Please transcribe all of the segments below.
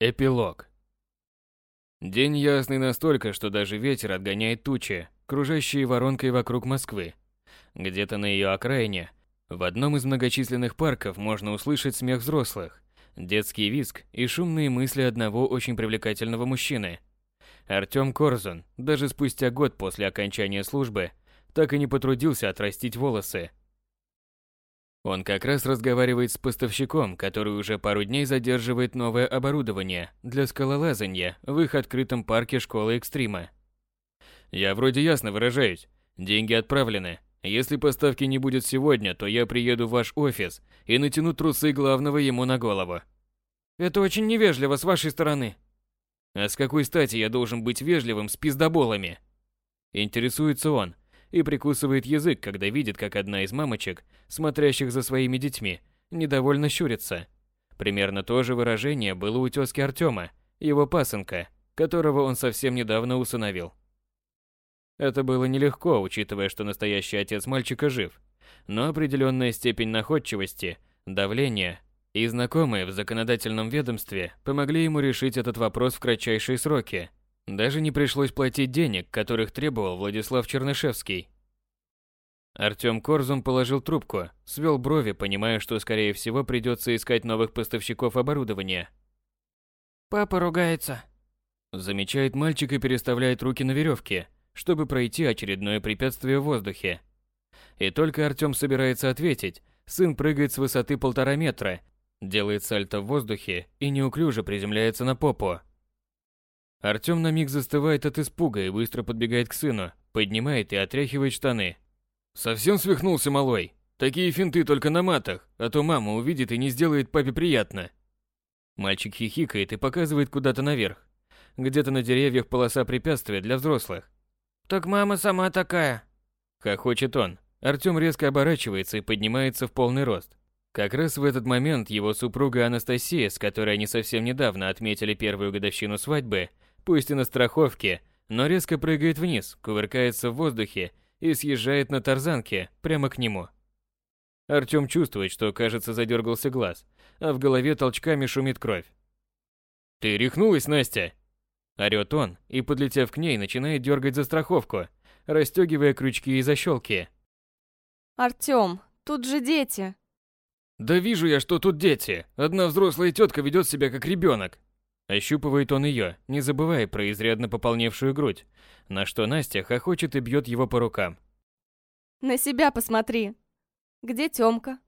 Эпилог. День ясный настолько, что даже ветер отгоняет тучи, кружащие воронкой вокруг Москвы. Где-то на ее окраине, в одном из многочисленных парков можно услышать смех взрослых, детский визг и шумные мысли одного очень привлекательного мужчины. Артём Корзун, даже спустя год после окончания службы, так и не потрудился отрастить волосы. Он как раз разговаривает с поставщиком, который уже пару дней задерживает новое оборудование для скалолазания в их открытом парке школы экстрима. Я вроде ясно выражаюсь. Деньги отправлены. Если поставки не будет сегодня, то я приеду в ваш офис и натяну трусы главного ему на голову. Это очень невежливо с вашей стороны. А с какой стати я должен быть вежливым с пиздоболами? Интересуется он, и прикусывает язык, когда видит, как одна из мамочек, смотрящих за своими детьми, недовольно щурится. Примерно то же выражение было у тёзки Артёма, его пасынка, которого он совсем недавно усыновил. Это было нелегко, учитывая, что настоящий отец мальчика жив, но определенная степень находчивости, давления и знакомые в законодательном ведомстве помогли ему решить этот вопрос в кратчайшие сроки – даже не пришлось платить денег, которых требовал Владислав Чернышевский. Артём Корзун положил трубку, свел брови, понимая, что скорее всего придется искать новых поставщиков оборудования. Папа ругается. Замечает мальчик и переставляет руки на веревке, чтобы пройти очередное препятствие в воздухе. И только Артём собирается ответить, сын прыгает с высоты полтора метра, делает сальто в воздухе и неуклюже приземляется на попу. Артём на миг застывает от испуга и быстро подбегает к сыну, поднимает и отряхивает штаны. Совсем свихнулся малой. Такие финты только на матах, а то мама увидит и не сделает папе приятно. Мальчик хихикает и показывает куда-то наверх. Где-то на деревьях полоса препятствия для взрослых. Так мама сама такая. Хохочет он. Артём резко оборачивается и поднимается в полный рост. Как раз в этот момент его супруга Анастасия, с которой они совсем недавно отметили первую годовщину свадьбы, пусть и на страховке, но резко прыгает вниз, кувыркается в воздухе и съезжает на тарзанке прямо к нему. Артём чувствует, что, кажется, задергался глаз, а в голове толчками шумит кровь. «Ты рехнулась, Настя?» Орёт он и, подлетев к ней, начинает дергать за страховку, расстегивая крючки и защелки. «Артём, тут же дети!» «Да вижу я, что тут дети. Одна взрослая тетка ведет себя как ребенок. Ощупывает он ее, не забывая про изрядно пополневшую грудь, на что Настя хохочет и бьет его по рукам. «На себя посмотри. Где Тёмка?»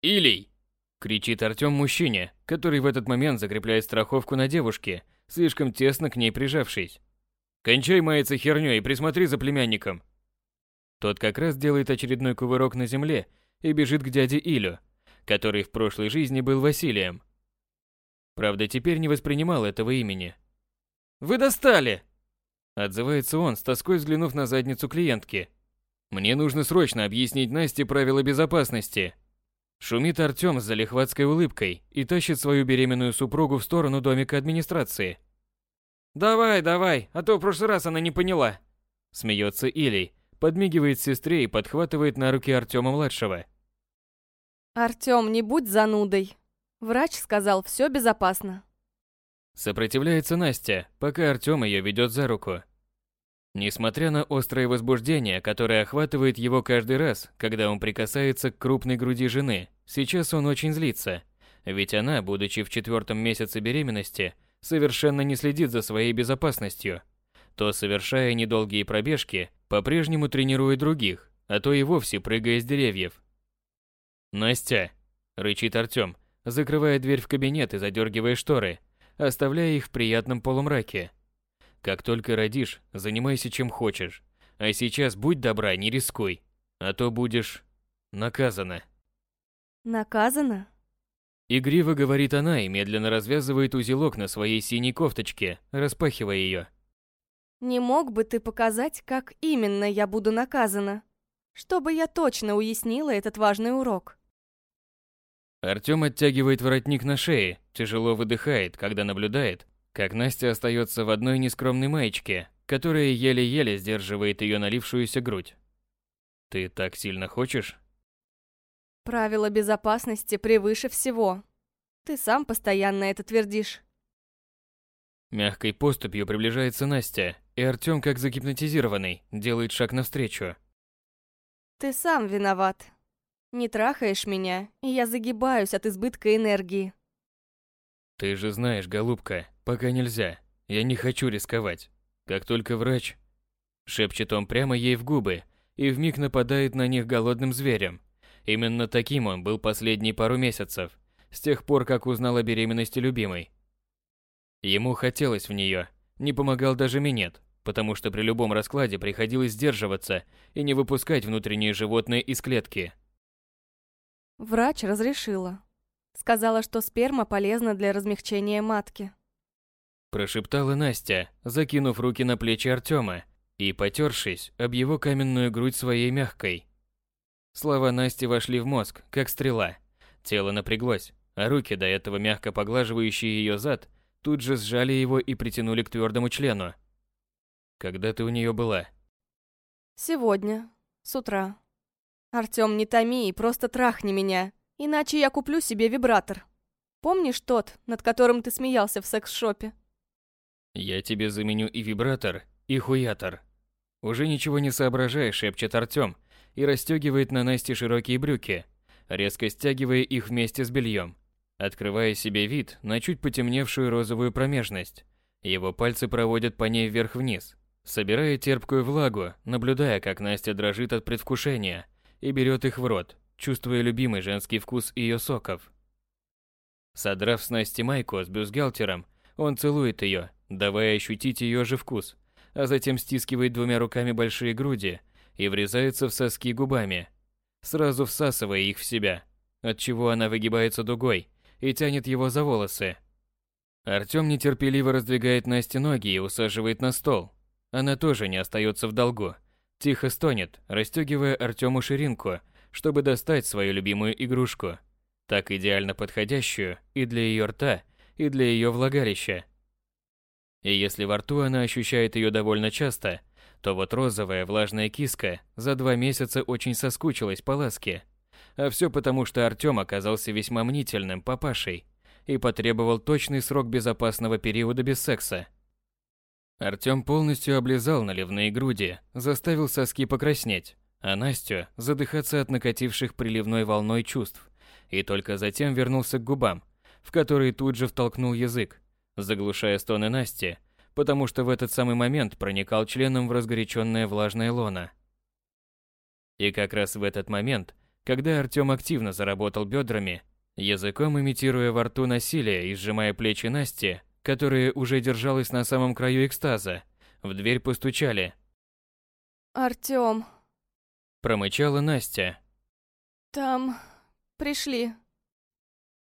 «Илей!» – кричит Артём мужчине, который в этот момент закрепляет страховку на девушке, слишком тесно к ней прижавшись. «Кончай маяться хернёй и присмотри за племянником!» Тот как раз делает очередной кувырок на земле и бежит к дяде Илю, который в прошлой жизни был Василием. Правда, теперь не воспринимал этого имени. «Вы достали!» Отзывается он, с тоской взглянув на задницу клиентки. «Мне нужно срочно объяснить Насте правила безопасности». Шумит Артём с залихватской улыбкой и тащит свою беременную супругу в сторону домика администрации. «Давай, давай, а то в прошлый раз она не поняла». Смеется Илей, подмигивает сестре и подхватывает на руки Артёма-младшего. «Артём, не будь занудой. Врач сказал, все безопасно. Сопротивляется Настя, пока Артём ее ведет за руку. Несмотря на острое возбуждение, которое охватывает его каждый раз, когда он прикасается к крупной груди жены, сейчас он очень злится. Ведь она, будучи в четвертом месяце беременности, совершенно не следит за своей безопасностью. То, совершая недолгие пробежки, по-прежнему тренирует других, а то и вовсе прыгая с деревьев. «Настя!» – рычит Артём, закрывая дверь в кабинет и задергивая шторы, оставляя их в приятном полумраке. Как только родишь, занимайся чем хочешь. А сейчас будь добра, не рискуй, а то будешь наказана. Наказана? Игриво говорит она и медленно развязывает узелок на своей синей кофточке, распахивая ее. Не мог бы ты показать, как именно я буду наказана? Чтобы я точно уяснила этот важный урок. Артём оттягивает воротник на шее, тяжело выдыхает, когда наблюдает, как Настя остается в одной нескромной маечке, которая еле-еле сдерживает ее налившуюся грудь. Ты так сильно хочешь? Правила безопасности превыше всего. Ты сам постоянно это твердишь. Мягкой поступью приближается Настя, и Артём, как загипнотизированный, делает шаг навстречу. Ты сам виноват. Не трахаешь меня, и я загибаюсь от избытка энергии. Ты же знаешь, голубка, пока нельзя. Я не хочу рисковать. Как только врач... Шепчет он прямо ей в губы и вмиг нападает на них голодным зверем. Именно таким он был последние пару месяцев, с тех пор, как узнал о беременности любимой. Ему хотелось в нее, не помогал даже минет, потому что при любом раскладе приходилось сдерживаться и не выпускать внутреннее животное из клетки. Врач разрешила. Сказала, что сперма полезна для размягчения матки. Прошептала Настя, закинув руки на плечи Артема и, потершись об его каменную грудь своей мягкой. Слова Насти вошли в мозг, как стрела. Тело напряглось, а руки, до этого мягко поглаживающие ее зад, тут же сжали его и притянули к твердому члену. Когда ты у нее была? Сегодня, с утра. Артём, не томи и просто трахни меня, иначе я куплю себе вибратор. Помнишь тот, над которым ты смеялся в секс-шопе? Я тебе заменю и вибратор, и хуятор. Уже ничего не соображая, шепчет Артём и расстегивает на Насте широкие брюки, резко стягивая их вместе с бельем, открывая себе вид на чуть потемневшую розовую промежность. Его пальцы проводят по ней вверх-вниз, собирая терпкую влагу, наблюдая, как Настя дрожит от предвкушения и берет их в рот, чувствуя любимый женский вкус ее соков. Содрав с Насти майку с бюстгальтером, он целует ее, давая ощутить ее же вкус, а затем стискивает двумя руками большие груди и врезается в соски губами, сразу всасывая их в себя, отчего она выгибается дугой и тянет его за волосы. Артём нетерпеливо раздвигает Насте ноги и усаживает на стол. Она тоже не остается в долгу. Тихо стонет, расстегивая Артёму ширинку, чтобы достать свою любимую игрушку, так идеально подходящую и для ее рта, и для ее влагалища. И если во рту она ощущает ее довольно часто, то вот розовая влажная киска за два месяца очень соскучилась по ласке. А все потому, что Артем оказался весьма мнительным папашей и потребовал точный срок безопасного периода без секса. Артем полностью облизал наливные груди, заставил соски покраснеть, а Настю задыхаться от накативших приливной волной чувств, и только затем вернулся к губам, в которые тут же втолкнул язык, заглушая стоны Насти, потому что в этот самый момент проникал членом в разгоряченное влажное лоно. И как раз в этот момент, когда Артём активно заработал бедрами, языком имитируя во рту насилие и сжимая плечи Насти, которая уже держалась на самом краю экстаза, в дверь постучали. «Артём...» Промычала Настя. «Там... пришли».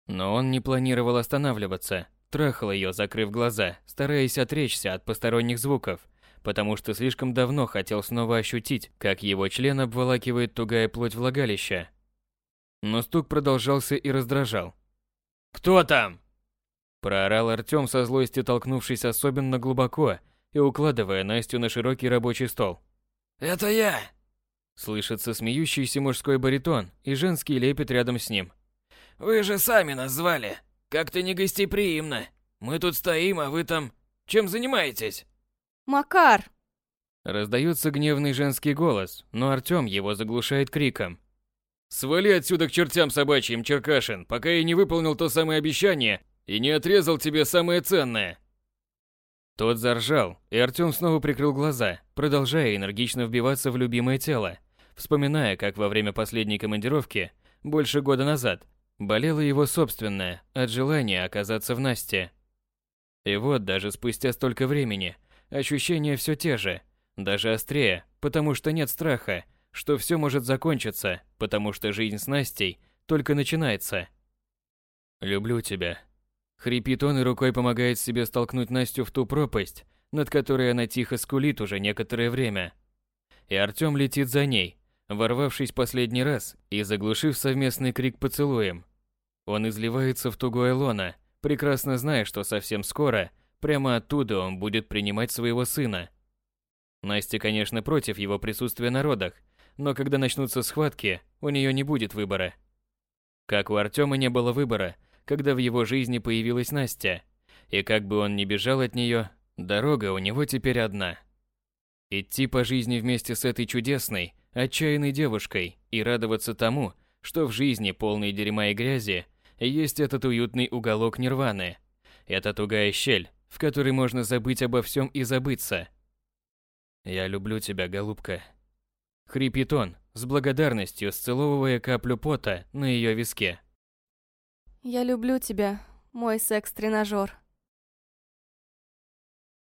Но он не планировал останавливаться. Трахал ее, закрыв глаза, стараясь отречься от посторонних звуков, потому что слишком давно хотел снова ощутить, как его член обволакивает тугая плоть влагалища. Но стук продолжался и раздражал. «Кто там?» Проорал Артём со злости, толкнувшись особенно глубоко и укладывая Настю на широкий рабочий стол. «Это я!» Слышится смеющийся мужской баритон и женский лепет рядом с ним. «Вы же сами нас звали!» Как-то не гостеприимно. Мы тут стоим, а вы там... Чем занимаетесь? Макар! Раздается гневный женский голос, но Артём его заглушает криком. «Свали отсюда к чертям собачьим, Черкашин, пока я не выполнил то самое обещание и не отрезал тебе самое ценное!» Тот заржал, и Артём снова прикрыл глаза, продолжая энергично вбиваться в любимое тело, вспоминая, как во время последней командировки, больше года назад, Болело его собственное, от желания оказаться в Насте. И вот даже спустя столько времени, ощущения все те же, даже острее, потому что нет страха, что все может закончиться, потому что жизнь с Настей только начинается. «Люблю тебя». Хрипит он и рукой помогает себе столкнуть Настю в ту пропасть, над которой она тихо скулит уже некоторое время. И Артём летит за ней, ворвавшись последний раз и заглушив совместный крик поцелуем. Он изливается в тугое лоно, прекрасно зная, что совсем скоро прямо оттуда он будет принимать своего сына. Настя, конечно, против его присутствия на родах, но когда начнутся схватки, у нее не будет выбора. Как у Артема не было выбора, когда в его жизни появилась Настя. И как бы он ни бежал от нее, дорога у него теперь одна. Идти по жизни вместе с этой чудесной, отчаянной девушкой и радоваться тому, что в жизни полной дерьма и грязи есть этот уютный уголок нирваны. Это тугая щель, в которой можно забыть обо всем и забыться. «Я люблю тебя, голубка». Хрипит он, с благодарностью сцеловывая каплю пота на ее виске. Я люблю тебя, мой секс-тренажер.